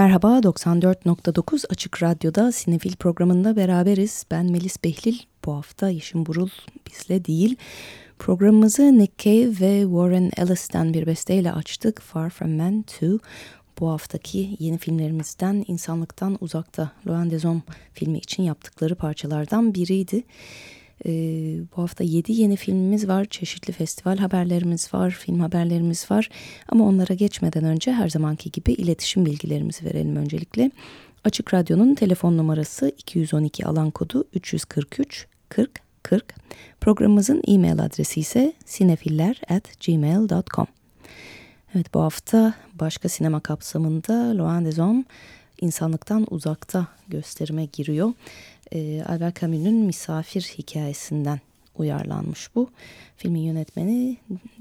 Merhaba 94.9 Açık Radyo'da Sinefil programında beraberiz. Ben Melis Behlil. Bu hafta Yeşim Burul bizle değil. Programımızı Nick Cave ve Warren Ellis'ten bir besteyle açtık. Far From Men 2. Bu haftaki yeni filmlerimizden İnsanlıktan Uzakta Loan Dezom filmi için yaptıkları parçalardan biriydi. E, bu hafta 7 yeni filmimiz var, çeşitli festival haberlerimiz var, film haberlerimiz var. Ama onlara geçmeden önce her zamanki gibi iletişim bilgilerimizi verelim öncelikle. Açık Radyo'nun telefon numarası 212 alan kodu 343 40 40. Programımızın e-mail adresi ise sinefiller@gmail.com. Evet bu hafta başka sinema kapsamında des Hommes insanlıktan uzakta gösterime giriyor e, Albert Camus'un Misafir hikayesinden uyarlanmış bu. Filmin yönetmeni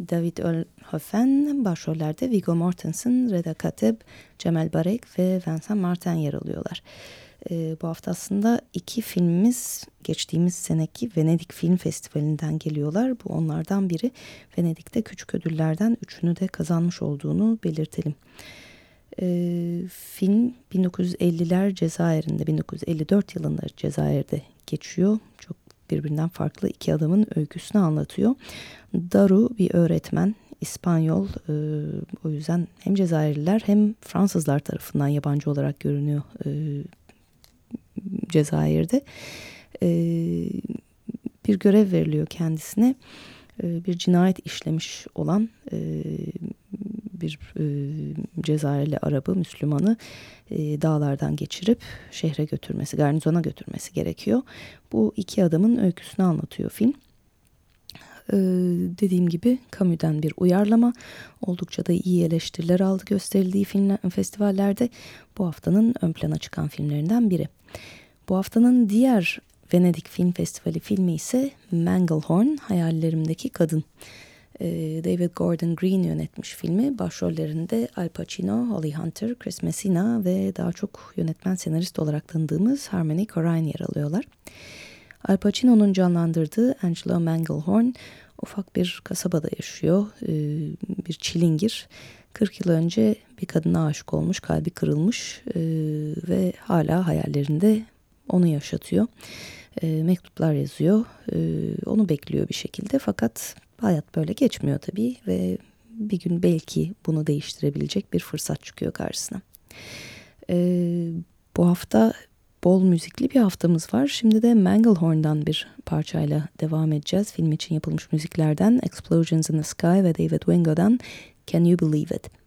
David Ölhofen, başrollerde Viggo Mortensen, Reda Kateb, Cemal Barek ve Vincent Martin yer alıyorlar. E, bu hafta aslında iki filmimiz geçtiğimiz seneki Venedik Film Festivali'nden geliyorlar. Bu onlardan biri. Venedik'te küçük ödüllerden üçünü de kazanmış olduğunu belirtelim. E, film 1950'ler Cezayir'inde 1954 yılında Cezayir'de geçiyor. Çok birbirinden farklı iki adamın öyküsünü anlatıyor. Daru bir öğretmen, İspanyol. E, o yüzden hem Cezayirliler hem Fransızlar tarafından yabancı olarak görünüyor e, Cezayir'de. E, bir görev veriliyor kendisine. Bir cinayet işlemiş olan bir e, Cezayirli Arabı, Müslümanı e, dağlardan geçirip şehre götürmesi, garnizona götürmesi gerekiyor. Bu iki adamın öyküsünü anlatıyor film. Ee, dediğim gibi Camus'den bir uyarlama oldukça da iyi eleştiriler aldı gösterildiği film festivallerde bu haftanın ön plana çıkan filmlerinden biri. Bu haftanın diğer Venedik Film Festivali filmi ise Manglehorn Hayallerimdeki Kadın. Ee, David Gordon Green yönetmiş filmi. Başrollerinde Al Pacino, Holly Hunter, Chris Messina ve daha çok yönetmen senarist olarak tanıdığımız Harmony Korine yer alıyorlar. Al Pacino'nun canlandırdığı Angelo Manglehorn ufak bir kasabada yaşıyor. Ee, bir çilingir. 40 yıl önce bir kadına aşık olmuş, kalbi kırılmış ee, ve hala hayallerinde onu yaşatıyor. Mektuplar yazıyor, onu bekliyor bir şekilde fakat Hayat böyle geçmiyor tabii ve bir gün belki bunu değiştirebilecek bir fırsat çıkıyor karşısına. Ee, bu hafta bol müzikli bir haftamız var. Şimdi de Manglehorn'dan bir parçayla devam edeceğiz. Film için yapılmış müziklerden Explosions in the Sky ve David Wingo'dan Can You Believe It?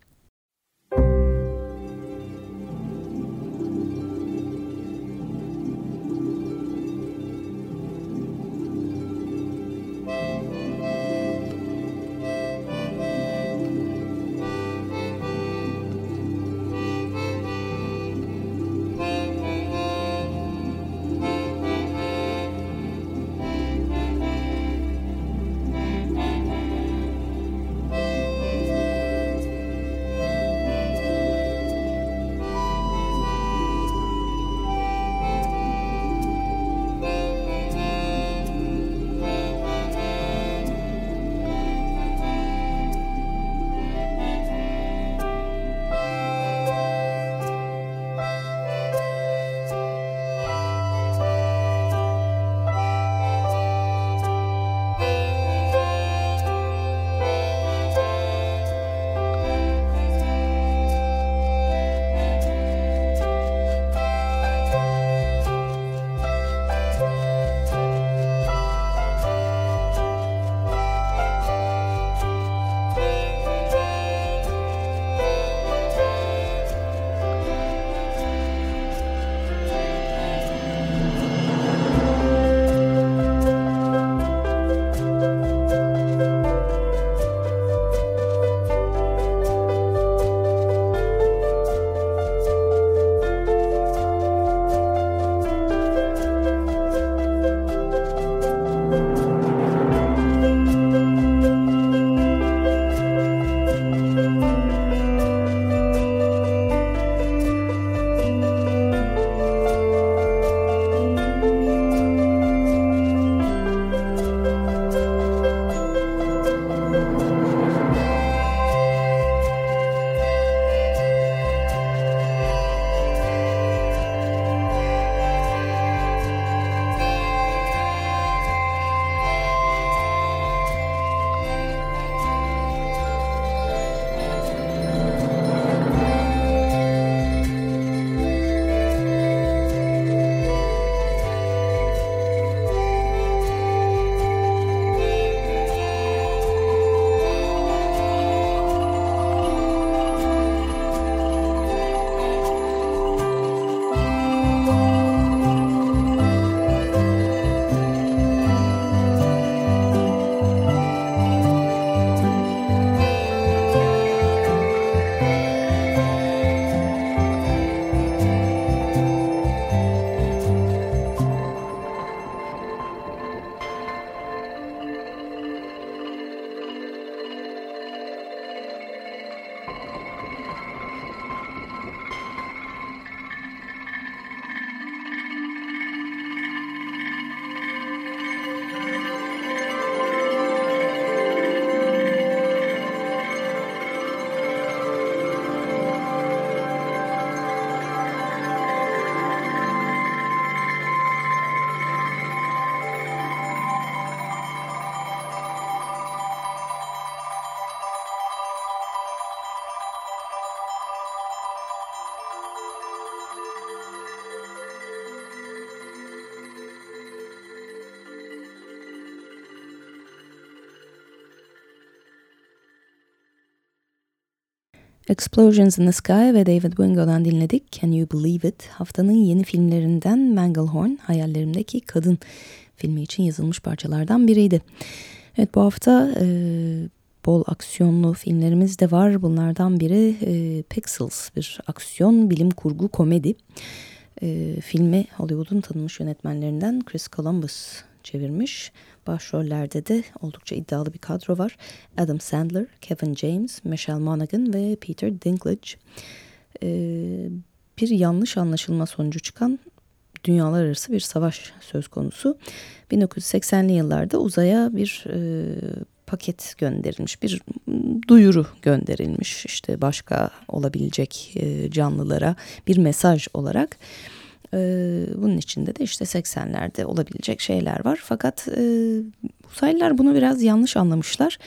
Explosions in the Sky ve David Wingo'dan dinledik Can You Believe It? Haftanın yeni filmlerinden Manglehorn, Hayallerimdeki Kadın filmi için yazılmış parçalardan biriydi. Evet bu hafta e, bol aksiyonlu filmlerimiz de var. Bunlardan biri e, Pixels, bir aksiyon bilim kurgu komedi. E, filmi Hollywood'un tanınmış yönetmenlerinden Chris Columbus çevirmiş. Başrollerde de oldukça iddialı bir kadro var. Adam Sandler, Kevin James, Michelle Monaghan ve Peter Dinklage. Ee, bir yanlış anlaşılma sonucu çıkan dünyalar arası bir savaş söz konusu. 1980'li yıllarda uzaya bir e, paket gönderilmiş, bir duyuru gönderilmiş işte başka olabilecek e, canlılara bir mesaj olarak. Ee, bunun içinde de işte 80'lerde olabilecek şeyler var. Fakat e, uzaylılar bunu biraz yanlış anlamışlar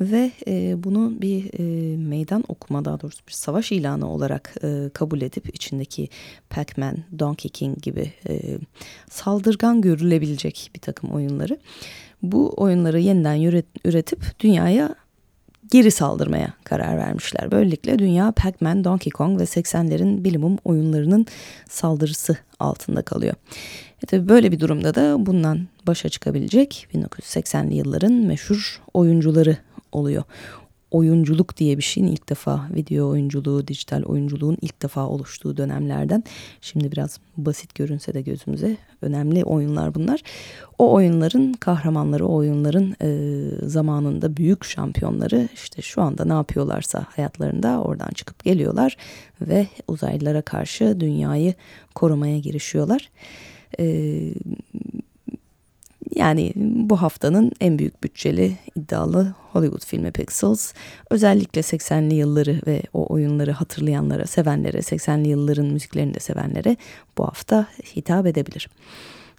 ve e, bunu bir e, meydan okuma daha doğrusu bir savaş ilanı olarak e, kabul edip içindeki Pac-Man, Donkey King gibi saldırgan görülebilecek bir takım oyunları bu oyunları yeniden üretip dünyaya geri saldırmaya karar vermişler. Böylelikle dünya Pac-Man, Donkey Kong ve 80'lerin bilimum oyunlarının saldırısı altında kalıyor. E tabii böyle bir durumda da bundan başa çıkabilecek 1980'li yılların meşhur oyuncuları oluyor oyunculuk diye bir şeyin ilk defa video oyunculuğu, dijital oyunculuğun ilk defa oluştuğu dönemlerden. Şimdi biraz basit görünse de gözümüze önemli oyunlar bunlar. O oyunların kahramanları, o oyunların e, zamanında büyük şampiyonları işte şu anda ne yapıyorlarsa hayatlarında oradan çıkıp geliyorlar ve uzaylılara karşı dünyayı korumaya girişiyorlar. E, yani bu haftanın en büyük bütçeli iddialı Hollywood filmi Pixels. Özellikle 80'li yılları ve o oyunları hatırlayanlara, sevenlere, 80'li yılların müziklerini de sevenlere bu hafta hitap edebilir.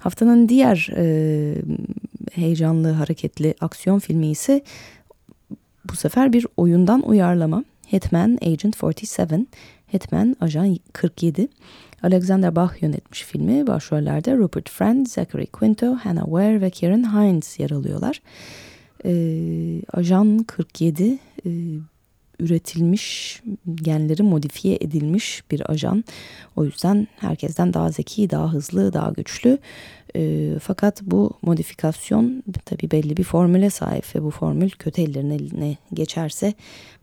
Haftanın diğer e, heyecanlı, hareketli aksiyon filmi ise bu sefer bir oyundan uyarlama. Hitman Agent 47, Hitman Ajan 47. Alexander Bach yönetmiş filmi. Başrollerde Rupert Friend, Zachary Quinto, Hannah Ware ve Karen Hines yer alıyorlar. Ee, Ajan 47 e, üretilmiş, genleri modifiye edilmiş bir ajan. O yüzden herkesten daha zeki, daha hızlı, daha güçlü. E, fakat bu modifikasyon tabii belli bir formüle sahip ve bu formül kötü ellerin eline geçerse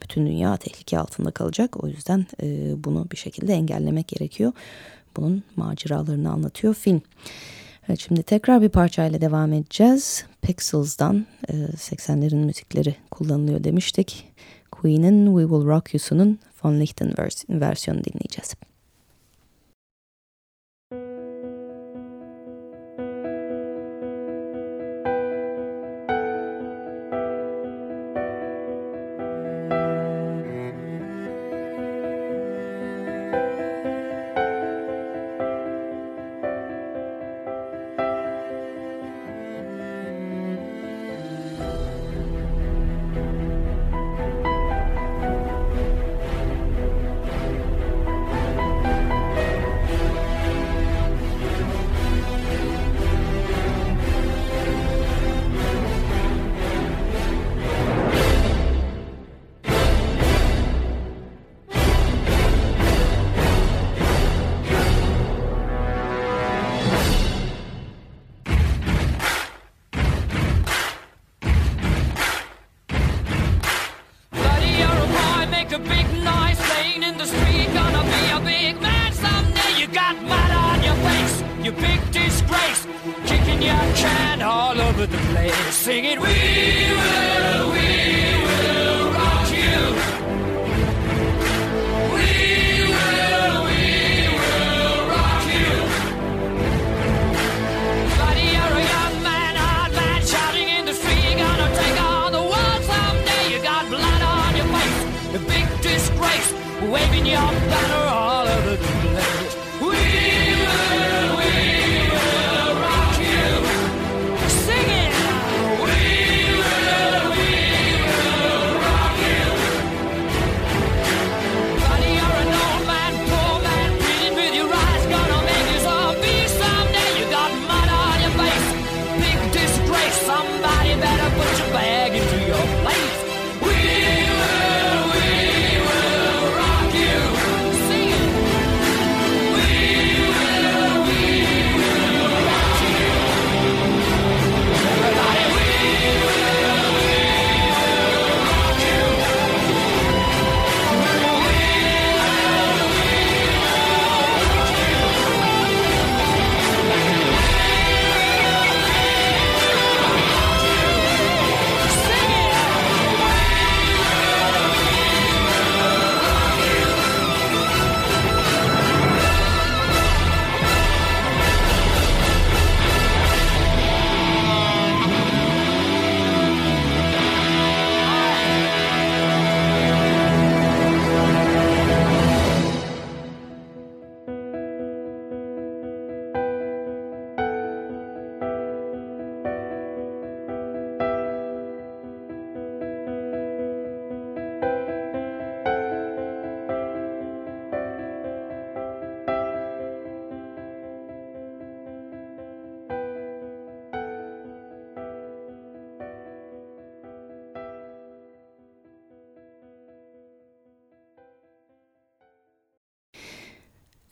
bütün dünya tehlike altında kalacak. O yüzden e, bunu bir şekilde engellemek gerekiyor. Bunun maceralarını anlatıyor film. Evet, şimdi tekrar bir parçayla devam edeceğiz. Pixels'dan e, 80'lerin müzikleri kullanılıyor demiştik. Queen'in We Will Rock You'sunun Von Lichten vers versiyonu dinleyeceğiz.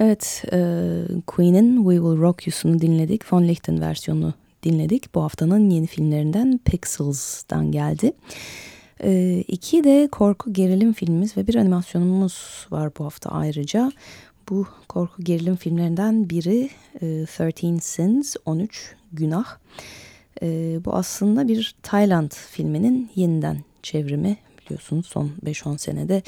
Evet, e, Queen'in We Will Rock You'sunu dinledik. Von Lichten versiyonunu dinledik. Bu haftanın yeni filmlerinden Pixels'dan geldi. E, iki de korku gerilim filmimiz ve bir animasyonumuz var bu hafta ayrıca. Bu korku gerilim filmlerinden biri e, 13 Sins, 13 Günah. E, bu aslında bir Tayland filminin yeniden çevrimi biliyorsunuz son 5-10 senede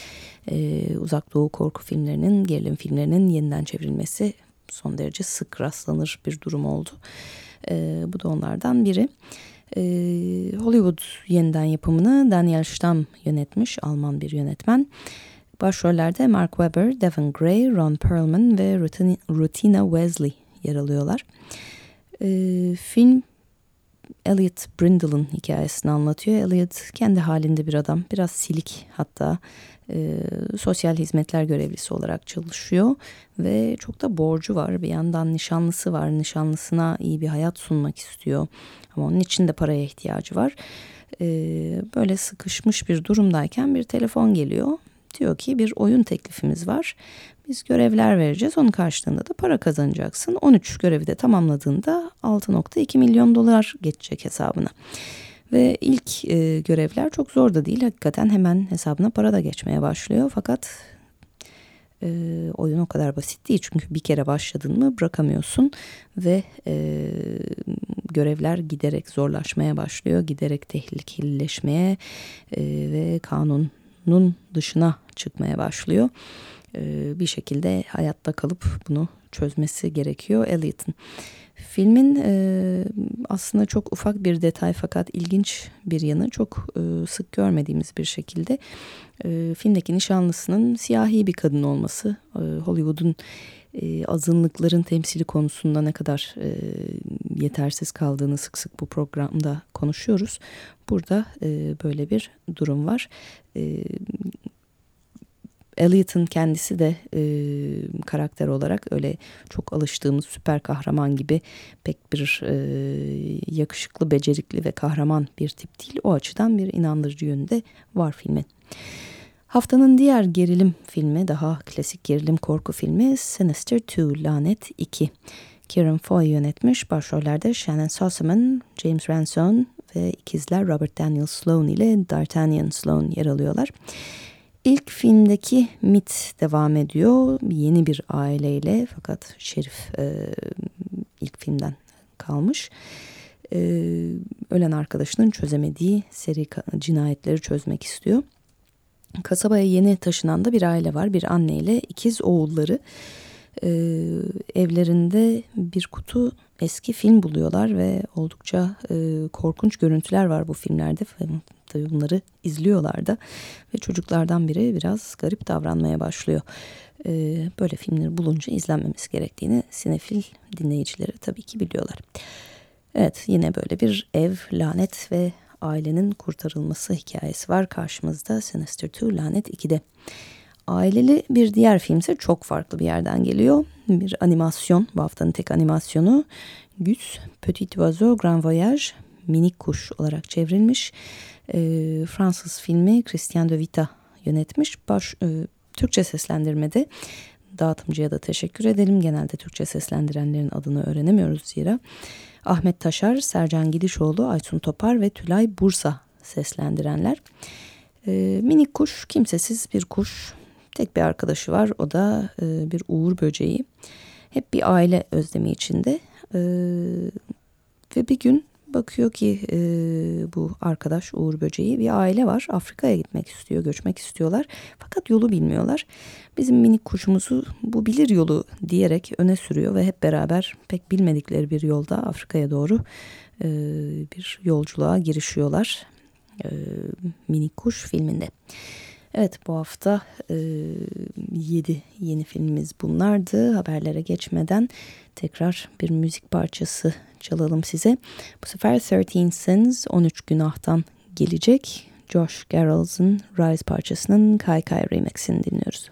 e, uzak doğu korku filmlerinin, gerilim filmlerinin yeniden çevrilmesi son derece sık rastlanır bir durum oldu. E, bu da onlardan biri. E, Hollywood yeniden yapımını Daniel Stamm yönetmiş, Alman bir yönetmen. Başrollerde Mark Webber, Devon Gray, Ron Perlman ve Rutina Wesley yer alıyorlar. E, film Elliot Brindle'ın hikayesini anlatıyor. Elliot kendi halinde bir adam. Biraz silik hatta. E, sosyal hizmetler görevlisi olarak çalışıyor. Ve çok da borcu var. Bir yandan nişanlısı var. Nişanlısına iyi bir hayat sunmak istiyor. Ama onun için de paraya ihtiyacı var. E, böyle sıkışmış bir durumdayken bir telefon geliyor. Diyor ki bir oyun teklifimiz var. Biz görevler vereceğiz. Onun karşılığında da para kazanacaksın. 13 görevi de tamamladığında 6.2 milyon dolar geçecek hesabına. Ve ilk e, görevler çok zor da değil. Hakikaten hemen hesabına para da geçmeye başlıyor. Fakat e, oyun o kadar basit değil. Çünkü bir kere başladın mı bırakamıyorsun. Ve e, görevler giderek zorlaşmaya başlıyor. Giderek tehlikelileşmeye e, ve kanunun dışına çıkmaya başlıyor bir şekilde hayatta kalıp bunu çözmesi gerekiyor Elliot'ın. Filmin e, aslında çok ufak bir detay fakat ilginç bir yanı çok e, sık görmediğimiz bir şekilde e, filmdeki nişanlısının siyahi bir kadın olması e, Hollywood'un e, azınlıkların temsili konusunda ne kadar e, yetersiz kaldığını sık sık bu programda konuşuyoruz. Burada e, böyle bir durum var. E, Elliot'ın kendisi de e, karakter olarak öyle çok alıştığımız süper kahraman gibi pek bir e, yakışıklı, becerikli ve kahraman bir tip değil. O açıdan bir inandırıcı yönü de var filmin. Haftanın diğer gerilim filmi, daha klasik gerilim korku filmi Sinister 2, Lanet 2. Kieran Foy yönetmiş. Başrollerde Shannon Sossamon, James Ransone ve ikizler Robert Daniel Sloan ile D'Artagnan Sloan yer alıyorlar. İlk filmdeki mit devam ediyor. Yeni bir aileyle fakat Şerif e, ilk filmden kalmış. E, ölen arkadaşının çözemediği seri cinayetleri çözmek istiyor. Kasabaya yeni taşınan da bir aile var. Bir anne ile ikiz oğulları. E, evlerinde bir kutu eski film buluyorlar ve oldukça e, korkunç görüntüler var bu filmlerde. Tabii bunları izliyorlar da ve çocuklardan biri biraz garip davranmaya başlıyor. Ee, böyle filmleri bulunca izlenmemesi gerektiğini sinefil dinleyicileri tabii ki biliyorlar. Evet yine böyle bir ev, lanet ve ailenin kurtarılması hikayesi var karşımızda Sinister 2 Lanet 2'de. Aileli bir diğer film ise çok farklı bir yerden geliyor. Bir animasyon, bu haftanın tek animasyonu. Güz, Petit Oiseau, Grand Voyage, Minik Kuş olarak çevrilmiş. E, Fransız filmi Christian de Vita yönetmiş. Baş, e, Türkçe seslendirmede dağıtımcıya da teşekkür edelim. Genelde Türkçe seslendirenlerin adını öğrenemiyoruz zira. Ahmet Taşar, Sercan Gidişoğlu, Aysun Topar ve Tülay Bursa seslendirenler. E, minik kuş, kimsesiz bir kuş. Tek bir arkadaşı var, o da e, bir uğur böceği. Hep bir aile özlemi içinde. E, ve bir gün bakıyor ki e, bu arkadaş Uğur Böceği bir aile var. Afrika'ya gitmek istiyor, göçmek istiyorlar. Fakat yolu bilmiyorlar. Bizim minik kuşumuzu bu bilir yolu diyerek öne sürüyor ve hep beraber pek bilmedikleri bir yolda Afrika'ya doğru e, bir yolculuğa girişiyorlar. E, minik kuş filminde. Evet bu hafta e, 7 yeni filmimiz bunlardı. Haberlere geçmeden tekrar bir müzik parçası çalalım size. Bu sefer 13 Sins 13 günahtan gelecek. Josh Garrels'ın Rise parçasının Kai remixini dinliyoruz.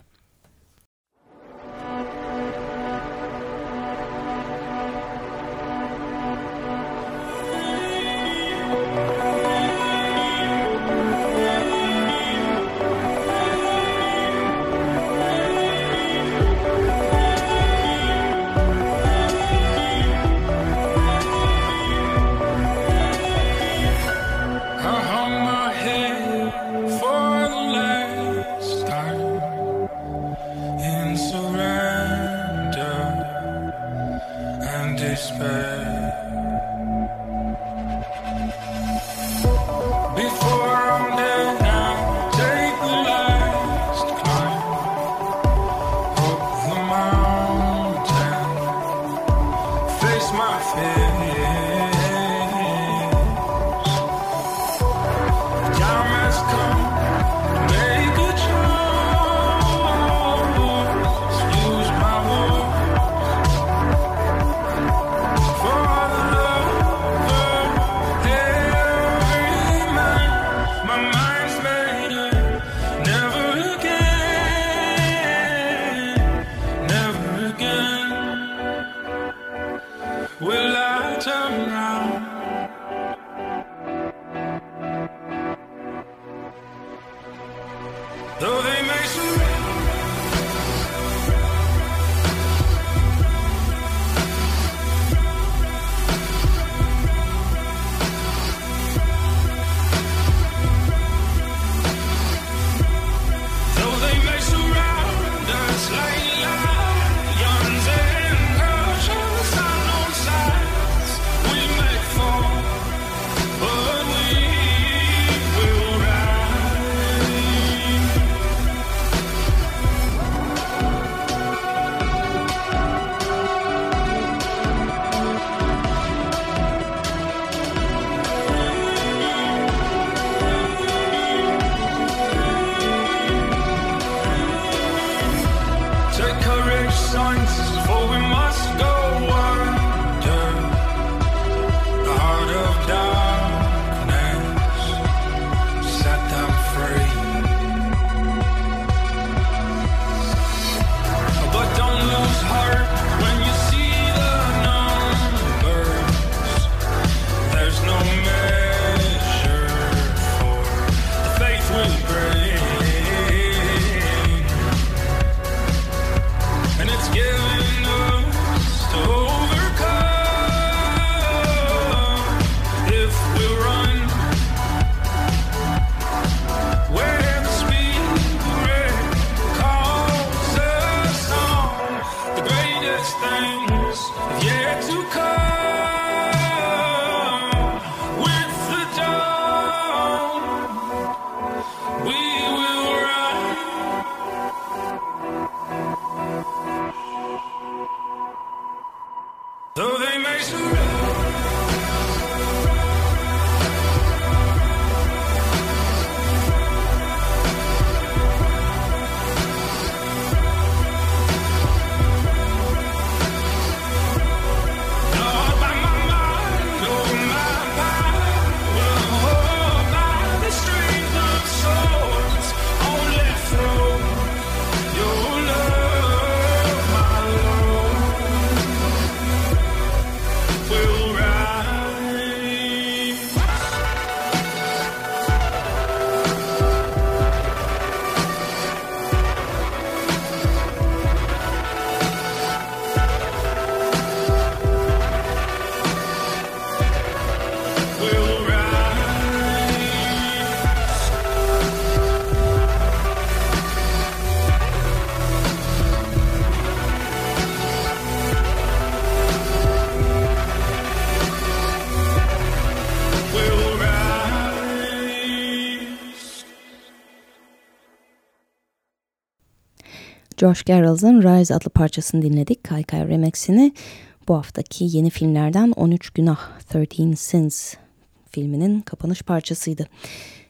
Yeah. Josh Garrels'ın Rise adlı parçasını dinledik. Kaykay Remix'ini bu haftaki yeni filmlerden 13 Günah, 13 Sins filminin kapanış parçasıydı.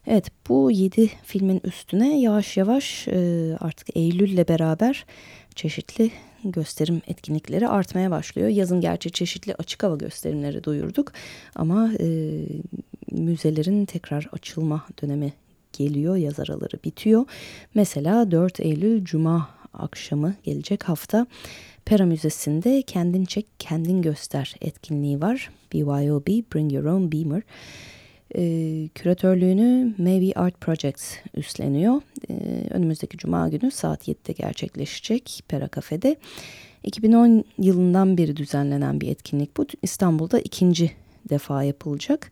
Evet bu 7 filmin üstüne yavaş yavaş e, artık Eylül'le beraber çeşitli gösterim etkinlikleri artmaya başlıyor. Yazın gerçi çeşitli açık hava gösterimleri duyurduk ama e, müzelerin tekrar açılma dönemi geliyor, yaz araları bitiyor. Mesela 4 Eylül Cuma akşamı gelecek hafta Pera Müzesi'nde Kendin Çek Kendin Göster etkinliği var. BYOB Bring Your Own Beamer. Ee, küratörlüğünü Maybe Art Projects üstleniyor. Ee, önümüzdeki cuma günü saat 7'de gerçekleşecek Pera Cafe'de. 2010 yılından beri düzenlenen bir etkinlik bu. İstanbul'da ikinci defa yapılacak.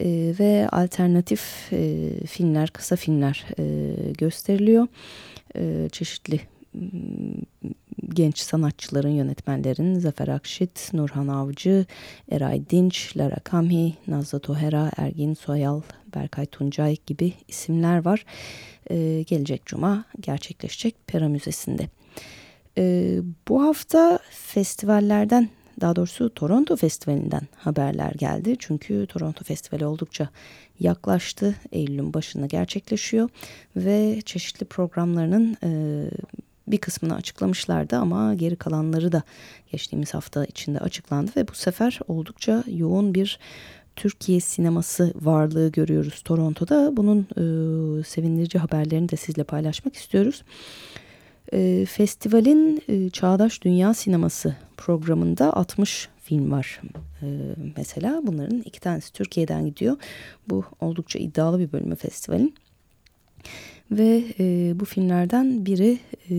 Ee, ve alternatif e, filmler, kısa filmler e, gösteriliyor. E, çeşitli genç sanatçıların, yönetmenlerin Zafer Akşit, Nurhan Avcı, Eray Dinç, Lara Kamhi, Nazlı Tohera, Ergin Soyal, Berkay Tuncay gibi isimler var. Ee, gelecek cuma gerçekleşecek Pera Müzesi'nde. Ee, bu hafta festivallerden daha doğrusu Toronto Festivali'nden haberler geldi. Çünkü Toronto Festivali oldukça yaklaştı. Eylül'ün başında gerçekleşiyor ve çeşitli programlarının e, bir kısmını açıklamışlardı ama geri kalanları da geçtiğimiz hafta içinde açıklandı ve bu sefer oldukça yoğun bir Türkiye sineması varlığı görüyoruz Toronto'da. Bunun e, sevindirici haberlerini de sizle paylaşmak istiyoruz. E, festivalin e, Çağdaş Dünya Sineması programında 60 film var. E, mesela bunların iki tanesi Türkiye'den gidiyor. Bu oldukça iddialı bir bölümü festivalin. Ve e, bu filmlerden biri e,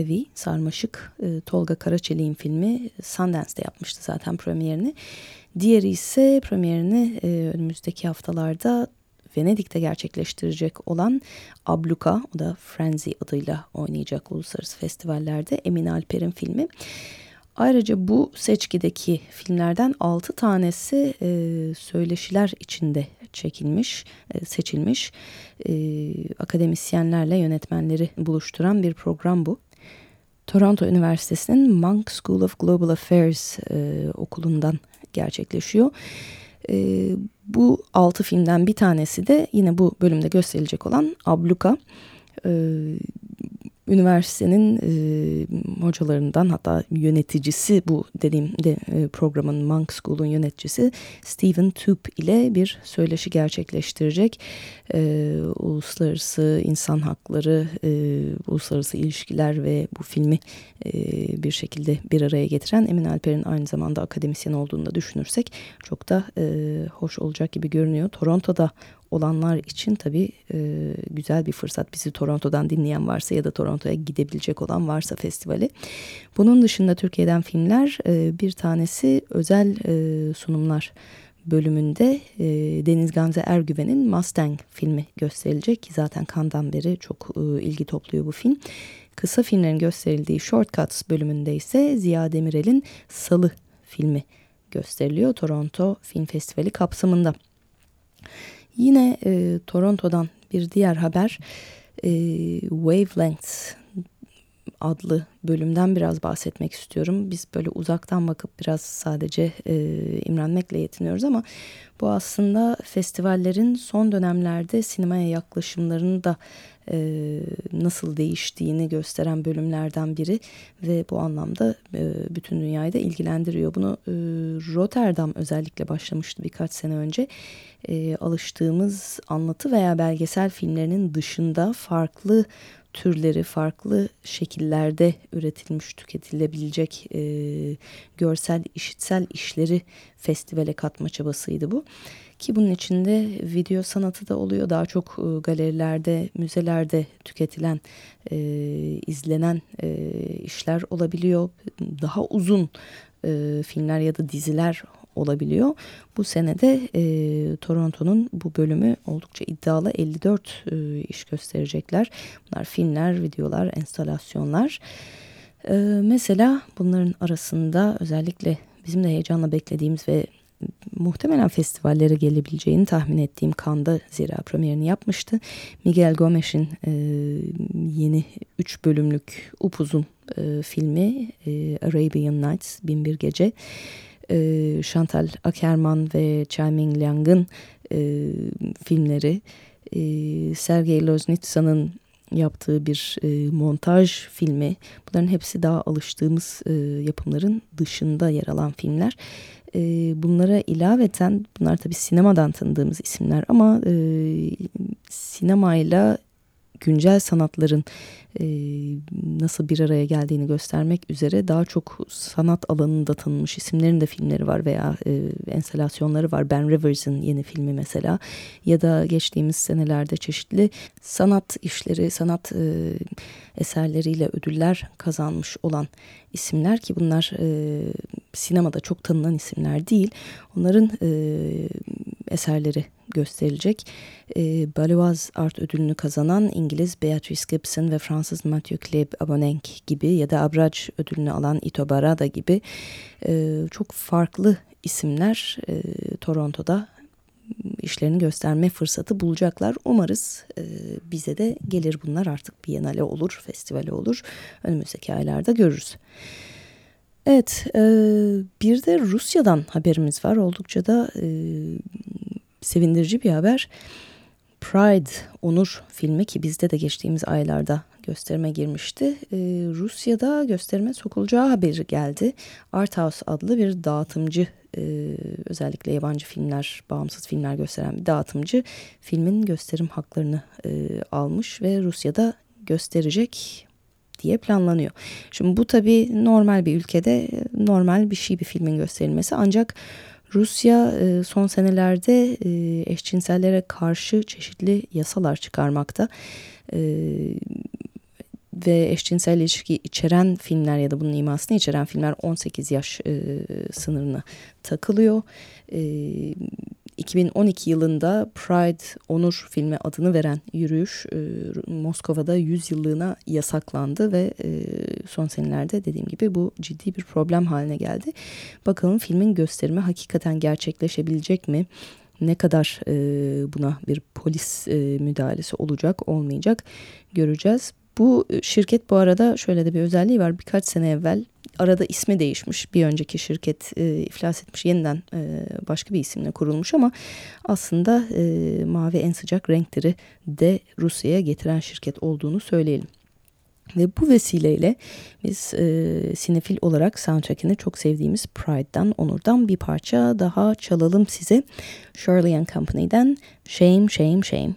Ivy, Sarmaşık, e, Tolga Karaçelik'in filmi Sundance'de yapmıştı zaten premierini. Diğeri ise premierini e, önümüzdeki haftalarda Venedik'te gerçekleştirecek olan Abluka, o da Frenzy adıyla oynayacak uluslararası festivallerde Emin Alper'in filmi. Ayrıca bu seçkideki filmlerden 6 tanesi e, söyleşiler içinde çekilmiş, e, seçilmiş. E, akademisyenlerle yönetmenleri buluşturan bir program bu. Toronto Üniversitesi'nin Monk School of Global Affairs e, okulundan gerçekleşiyor. E, bu altı filmden bir tanesi de yine bu bölümde gösterilecek olan Abluka. E, üniversitenin e, hocalarından hatta yöneticisi bu dediğim de e, programın Monk School'un yöneticisi Stephen Tup ile bir söyleşi gerçekleştirecek. E, uluslararası insan hakları, e, uluslararası ilişkiler ve bu filmi e, bir şekilde bir araya getiren Emin Alper'in aynı zamanda akademisyen olduğunu da düşünürsek çok da e, hoş olacak gibi görünüyor. Toronto'da olanlar için tabii e, güzel bir fırsat. Bizi Toronto'dan dinleyen varsa ya da Toronto'ya gidebilecek olan varsa festivali. Bunun dışında Türkiye'den filmler e, bir tanesi özel e, sunumlar bölümünde e, Deniz Gamze Ergüven'in Mustang filmi gösterilecek ki zaten kandan beri çok e, ilgi topluyor bu film. Kısa filmlerin gösterildiği Shortcuts bölümünde ise Ziya Demirel'in Salı filmi gösteriliyor Toronto Film Festivali kapsamında. Yine e, Toronto'dan bir diğer haber e, Wavelength adlı bölümden biraz bahsetmek istiyorum. Biz böyle uzaktan bakıp biraz sadece e, imrenmekle yetiniyoruz ama bu aslında festivallerin son dönemlerde sinemaya yaklaşımlarını da e, nasıl değiştiğini gösteren bölümlerden biri ve bu anlamda e, bütün dünyayı da ilgilendiriyor. Bunu e, Rotterdam özellikle başlamıştı birkaç sene önce. E, alıştığımız anlatı veya belgesel filmlerinin dışında farklı türleri farklı şekillerde üretilmiş, tüketilebilecek e, görsel, işitsel işleri festivale katma çabasıydı bu. Ki bunun içinde video sanatı da oluyor. Daha çok e, galerilerde, müzelerde tüketilen, e, izlenen e, işler olabiliyor. Daha uzun e, filmler ya da diziler olabiliyor. Bu senede e, Toronto'nun bu bölümü oldukça iddialı 54 e, iş gösterecekler. Bunlar filmler, videolar, enstalasyonlar. E, mesela bunların arasında özellikle bizim de heyecanla beklediğimiz ve muhtemelen festivallere gelebileceğini tahmin ettiğim Kanda zira premierini yapmıştı. Miguel Gomes'in e, yeni üç bölümlük upuzun e, filmi e, Arabian Nights Binbir Gece. E, Chantal Akerman ve Chai-Ming Liang'ın e, filmleri. E, Sergey Loznitsa'nın yaptığı bir e, montaj filmi. Bunların hepsi daha alıştığımız e, yapımların dışında yer alan filmler. E, bunlara ilaveten bunlar tabii sinemadan tanıdığımız isimler ama e, sinemayla güncel sanatların e, nasıl bir araya geldiğini göstermek üzere daha çok sanat alanında tanınmış isimlerin de filmleri var veya e, enstalasyonları var. Ben Rivers'ın yeni filmi mesela ya da geçtiğimiz senelerde çeşitli sanat işleri, sanat e, eserleriyle ödüller kazanmış olan isimler ki bunlar e, sinemada çok tanınan isimler değil. Onların e, eserleri gösterilecek. E, Baloise Art ödülünü kazanan İngiliz Beatrice Gibson ve Fransız Mathieu Kleb Abonenk gibi ya da Abraj ödülünü alan Ito Barada gibi e, çok farklı isimler e, Toronto'da işlerini gösterme fırsatı bulacaklar. Umarız e, bize de gelir bunlar artık Biennale olur, festivale olur. Önümüzdeki aylarda görürüz. Evet, e, bir de Rusya'dan haberimiz var. Oldukça da e, sevindirici bir haber. Pride Onur filmi ki bizde de geçtiğimiz aylarda gösterime girmişti. Ee, Rusya'da gösterime sokulacağı haberi geldi. Art House adlı bir dağıtımcı e, özellikle yabancı filmler, bağımsız filmler gösteren bir dağıtımcı filmin gösterim haklarını e, almış ve Rusya'da gösterecek diye planlanıyor. Şimdi bu tabii normal bir ülkede normal bir şey bir filmin gösterilmesi ancak Rusya e, son senelerde e, eşcinsellere karşı çeşitli yasalar çıkarmakta e, ve eşcinsel ilişki içeren filmler ya da bunun imasını içeren filmler 18 yaş sınırına takılıyor. 2012 yılında Pride Onur filmi adını veren yürüyüş e, Moskova'da 100 yıllığına yasaklandı ve e, son senelerde dediğim gibi bu ciddi bir problem haline geldi. Bakalım filmin gösterimi hakikaten gerçekleşebilecek mi? Ne kadar e, buna bir polis e, müdahalesi olacak olmayacak göreceğiz. Bu şirket bu arada şöyle de bir özelliği var. Birkaç sene evvel arada ismi değişmiş. Bir önceki şirket e, iflas etmiş. Yeniden e, başka bir isimle kurulmuş ama aslında e, mavi en sıcak renkleri de Rusya'ya getiren şirket olduğunu söyleyelim. Ve bu vesileyle biz e, sinefil olarak soundtrack'ini çok sevdiğimiz Pride'dan, Onur'dan bir parça daha çalalım size. Shirley and Company'den Shame, Shame, Shame.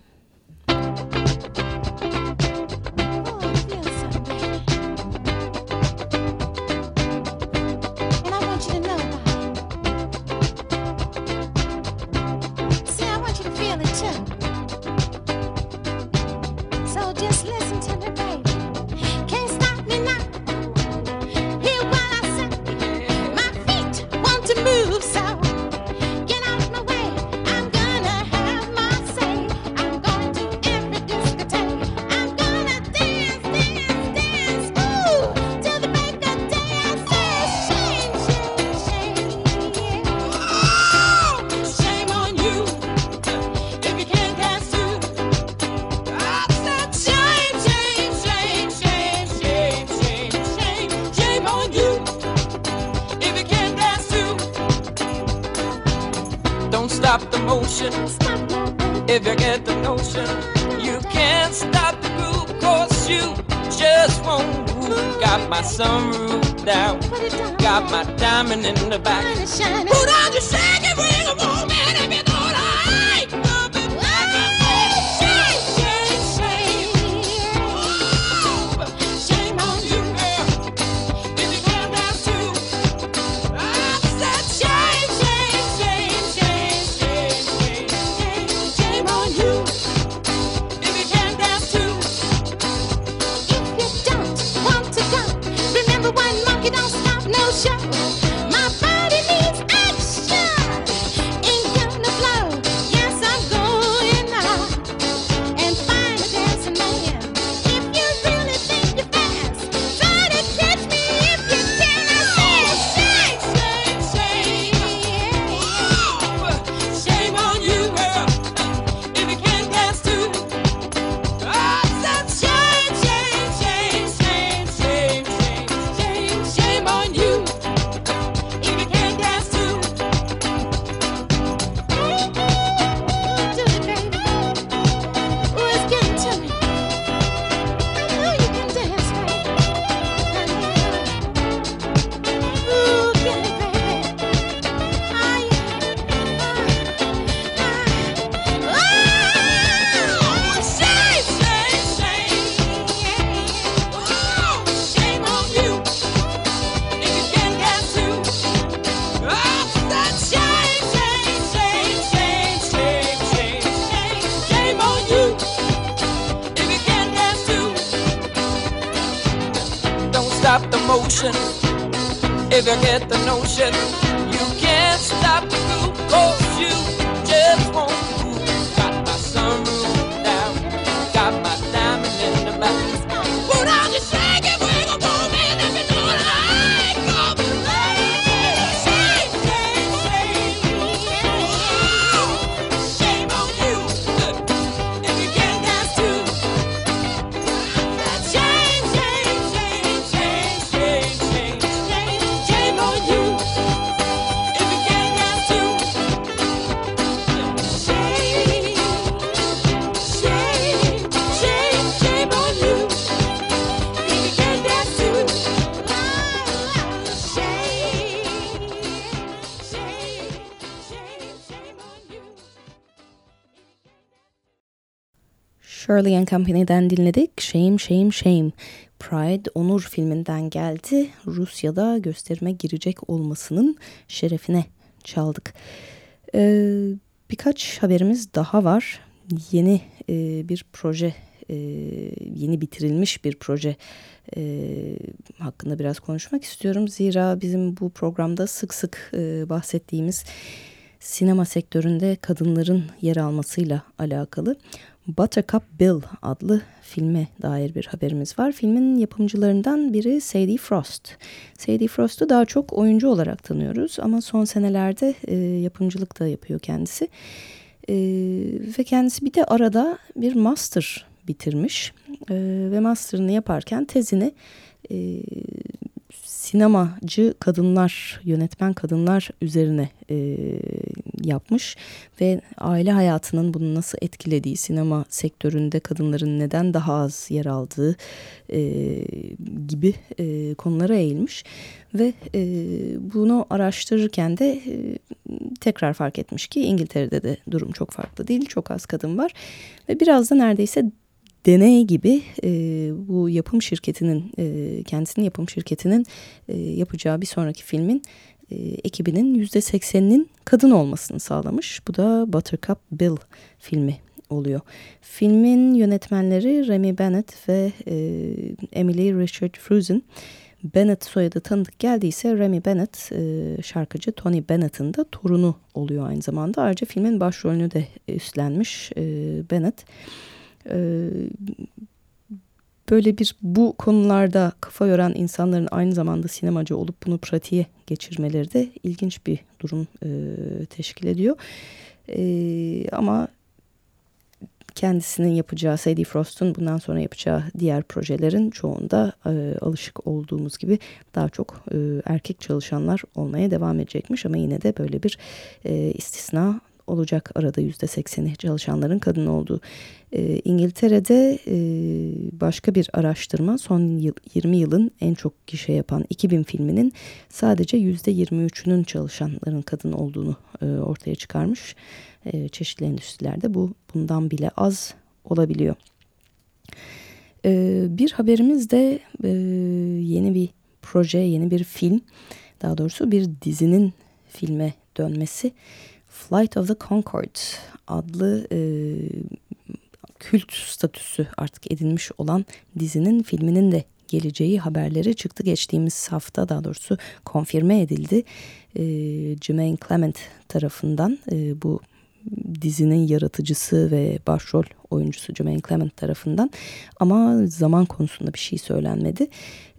Shirley and Company'den dinledik. Shame, Shame, Shame. Pride, Onur filminden geldi. Rusya'da gösterime girecek olmasının şerefine çaldık. Ee, birkaç haberimiz daha var. Yeni e, bir proje, e, yeni bitirilmiş bir proje e, hakkında biraz konuşmak istiyorum. Zira bizim bu programda sık sık e, bahsettiğimiz sinema sektöründe kadınların yer almasıyla alakalı. Buttercup Bill adlı filme dair bir haberimiz var. Filmin yapımcılarından biri Sadie Frost. Sadie Frost'u daha çok oyuncu olarak tanıyoruz ama son senelerde e, yapımcılık da yapıyor kendisi. E, ve kendisi bir de arada bir master bitirmiş E, ve master'ını yaparken tezini e, sinemacı kadınlar, yönetmen kadınlar üzerine e, yapmış ve aile hayatının bunu nasıl etkilediği, sinema sektöründe kadınların neden daha az yer aldığı e, gibi e, konulara eğilmiş ve e, bunu araştırırken de e, tekrar fark etmiş ki İngiltere'de de durum çok farklı değil, çok az kadın var ve biraz da neredeyse deney gibi e, bu yapım şirketinin e, kendisinin yapım şirketinin e, yapacağı bir sonraki filmin e, ekibinin yüzde sekseninin kadın olmasını sağlamış. Bu da Buttercup Bill filmi oluyor. Filmin yönetmenleri Remy Bennett ve e, Emily Richard Fruzen. Bennett soyadı tanıdık geldiyse Remy Bennett e, şarkıcı Tony Bennett'ın da torunu oluyor aynı zamanda. Ayrıca filmin başrolünü de üstlenmiş e, Bennett. Ee, böyle bir bu konularda kafa yoran insanların aynı zamanda sinemacı olup bunu pratiğe geçirmeleri de ilginç bir durum e, teşkil ediyor. E, ama kendisinin yapacağı Sadie Frost'un bundan sonra yapacağı diğer projelerin çoğunda e, alışık olduğumuz gibi daha çok e, erkek çalışanlar olmaya devam edecekmiş ama yine de böyle bir e, istisna olacak arada yüzde sekseni çalışanların kadın olduğu. E, İngiltere'de e, başka bir araştırma son yıl, 20 yılın en çok kişi yapan 2000 filminin sadece yüzde 23'ünün çalışanların kadın olduğunu e, ortaya çıkarmış. E, çeşitli endüstrilerde bu bundan bile az olabiliyor. E, bir haberimiz de e, yeni bir proje, yeni bir film, daha doğrusu bir dizinin filme dönmesi. Flight of the Conchords adlı e, kült statüsü artık edinmiş olan dizinin filminin de geleceği haberleri çıktı geçtiğimiz hafta daha doğrusu konfirme edildi. E, Jermaine Clement tarafından e, bu dizinin yaratıcısı ve başrol oyuncusu Jermaine Clement tarafından ama zaman konusunda bir şey söylenmedi.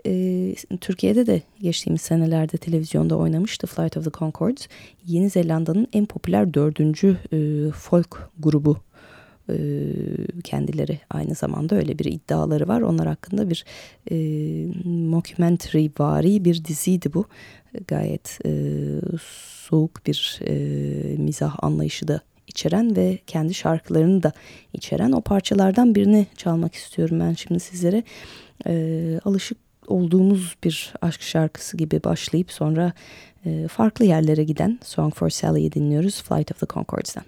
Ee, Türkiye'de de geçtiğimiz senelerde televizyonda oynamıştı Flight of the Conchords. Yeni Zelanda'nın en popüler dördüncü e, folk grubu e, kendileri aynı zamanda öyle bir iddiaları var. Onlar hakkında bir e, mockumentary vari bir diziydi bu. Gayet e, soğuk bir e, mizah anlayışı da içeren ve kendi şarkılarını da içeren o parçalardan birini çalmak istiyorum ben şimdi sizlere. E, alışık olduğumuz bir aşk şarkısı gibi başlayıp sonra e, farklı yerlere giden Song for Sally'yi dinliyoruz Flight of the Concords'dan.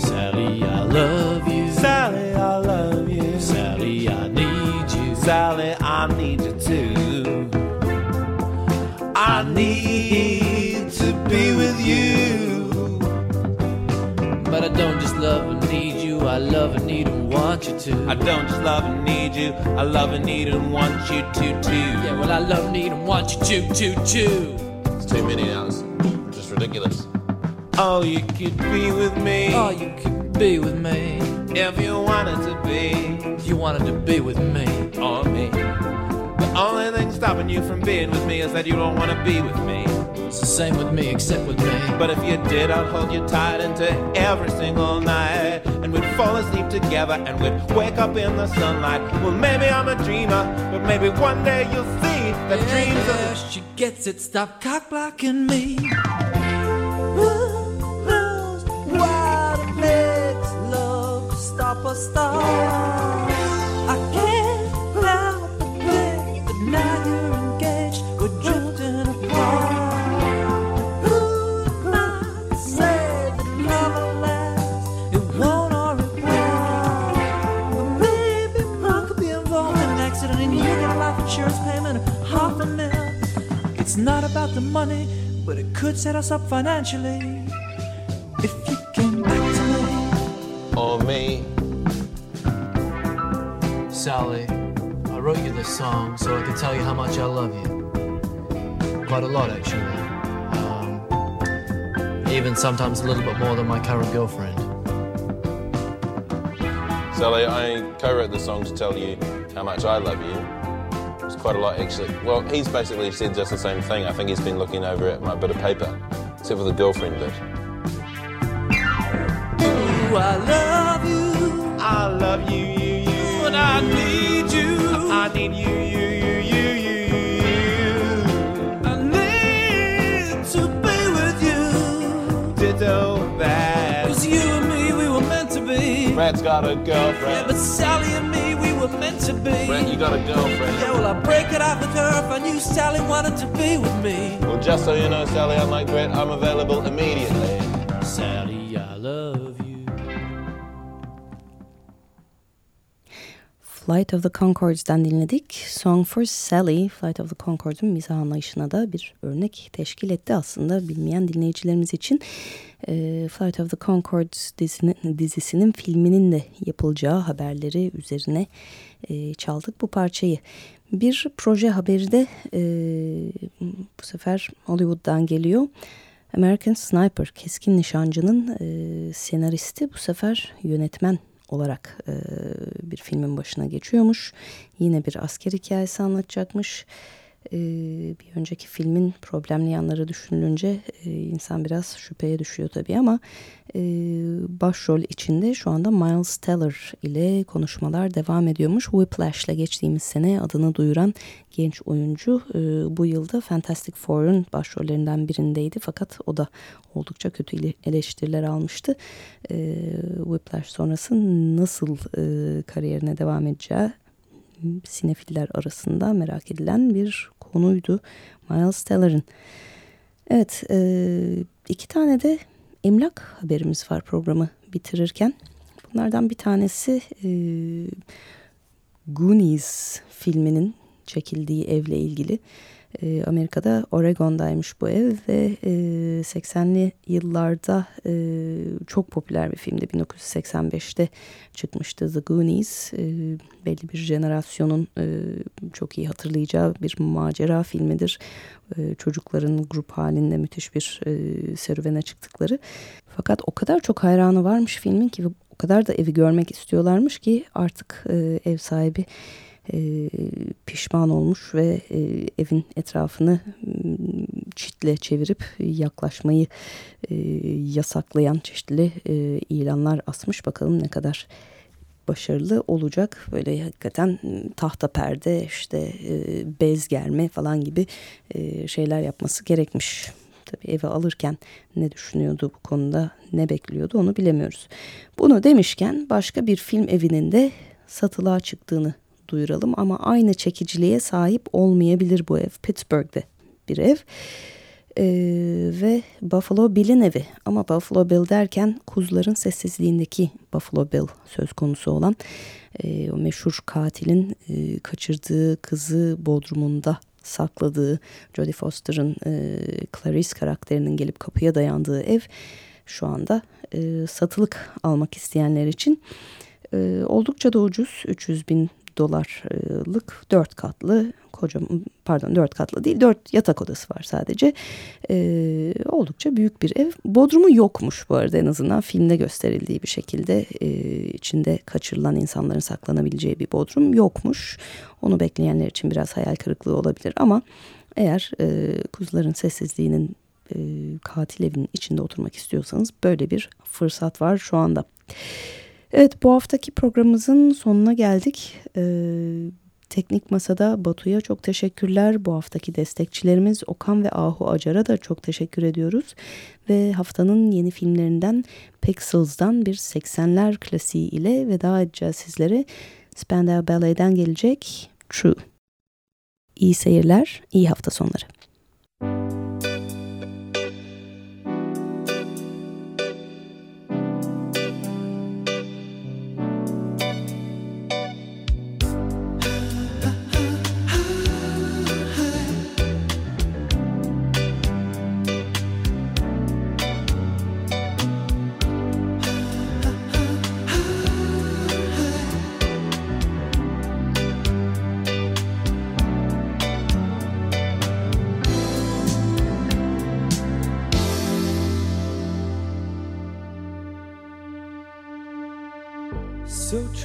Sally, I love you. Sally, I love you. Sally, I need you. Sally, I I love and need and want you to. I don't just love and need you, I love and need and want you to too. Yeah, well, I love, and need and want you to, to, to. It's too many now. It's just ridiculous. Oh, you could be with me Oh, you could be with me if you wanted to be you wanted to be with me. on me. The only thing stopping you from being with me is that you don't want to be with me. It's the same with me, except with me. But if you did, I'd hold you tight into every single night. And we'd fall asleep together and we'd wake up in the sunlight. Well, maybe I'm a dreamer, but maybe one day you'll see that dreams yeah, are. she gets it. Stop cock blocking me. What makes love stop a star? Money, but it could set us up financially. If you came back to me, Or me. Sally, I wrote you this song so I could tell you how much I love you. Quite a lot, actually. Um, even sometimes a little bit more than my current girlfriend. Sally, I co-wrote the song to tell you how much I love you. Quite a lot, actually. Well, he's basically said just the same thing. I think he's been looking over at my bit of paper, except for the girlfriend bit. ooh, I love you. I love you, you, you, and I need you. I need you, you, you, you, you, you. I need to be with you. Ditto that. Cause you and me, we were meant to be. Brent's got a Yeah, girlfriend. but Sally and me, were meant to be. Brent, you got a girlfriend. Yeah, well, I'd break it off with her if I knew Sally wanted to be with me. Well, just so you know, Sally, unlike Brent, I'm available immediately. Sally, I love Flight of the Conchords'dan dinledik. Song for Sally, Flight of the Conchords'un mizah anlayışına da bir örnek teşkil etti aslında bilmeyen dinleyicilerimiz için. E, Flight of the Conchords dizinin, dizisinin filminin de yapılacağı haberleri üzerine e, çaldık bu parçayı. Bir proje haberi de e, bu sefer Hollywood'dan geliyor. American Sniper, Keskin Nişancı'nın e, senaristi bu sefer yönetmen olarak e, bir filmin başına geçiyormuş. Yine bir asker hikayesi anlatacakmış. E, bir önceki filmin problemli yanları düşünülünce e, insan biraz şüpheye düşüyor tabii ama e, başrol içinde şu anda Miles Teller ile konuşmalar devam ediyormuş. Whiplash'la geçtiğimiz sene adını duyuran genç oyuncu e, bu yılda Fantastic Four'un başrollerinden birindeydi fakat o da oldukça kötü ele- eleştiriler almıştı. Whiplash sonrası nasıl kariyerine devam edeceği sinefiller arasında merak edilen bir konuydu Miles Teller'ın. Evet, e, iki tane de emlak haberimiz var programı bitirirken. Bunlardan bir tanesi e, Goonies filminin çekildiği evle ilgili. E, Amerika'da Oregon'daymış bu ev ve e, 80'li yıllarda e, çok popüler bir filmdi. 1985'te çıkmıştı The Goonies. E, belli bir jenerasyonun e, çok iyi hatırlayacağı bir macera filmidir. E, çocukların grup halinde müthiş bir e, serüvene çıktıkları. Fakat o kadar çok hayranı varmış filmin ki o kadar da evi görmek istiyorlarmış ki artık e, ev sahibi e, pişman olmuş ve e, evin etrafını m, çitle çevirip yaklaşmayı e, yasaklayan çeşitli e, ilanlar asmış. Bakalım ne kadar başarılı olacak. Böyle hakikaten m, tahta perde işte e, bez germe falan gibi e, şeyler yapması gerekmiş. Tabii eve alırken ne düşünüyordu bu konuda ne bekliyordu onu bilemiyoruz. Bunu demişken başka bir film evinin de satılığa çıktığını duyuralım ama aynı çekiciliğe sahip olmayabilir bu ev. Pittsburgh'de bir ev Ee, ve Buffalo Bill'in evi ama Buffalo Bill derken kuzuların sessizliğindeki Buffalo Bill söz konusu olan e, o meşhur katilin e, kaçırdığı kızı Bodrum'unda sakladığı Jodie Foster'ın e, Clarice karakterinin gelip kapıya dayandığı ev şu anda e, satılık almak isteyenler için. E, oldukça da ucuz 300 bin dolarlık dört katlı kocam pardon dört katlı değil dört yatak odası var sadece. Ee, oldukça büyük bir ev. Bodrumu yokmuş bu arada en azından filmde gösterildiği bir şekilde e, içinde kaçırılan insanların saklanabileceği bir bodrum yokmuş. Onu bekleyenler için biraz hayal kırıklığı olabilir ama eğer e, kuzuların sessizliğinin e, katil evinin içinde oturmak istiyorsanız böyle bir fırsat var şu anda. Evet bu haftaki programımızın sonuna geldik. Ee, Teknik Masa'da Batu'ya çok teşekkürler. Bu haftaki destekçilerimiz Okan ve Ahu Acar'a da çok teşekkür ediyoruz. Ve haftanın yeni filmlerinden Pixels'dan bir 80'ler klasiği ile veda edeceğiz sizlere. Spandau Ballet'den gelecek True. İyi seyirler, iyi hafta sonları. So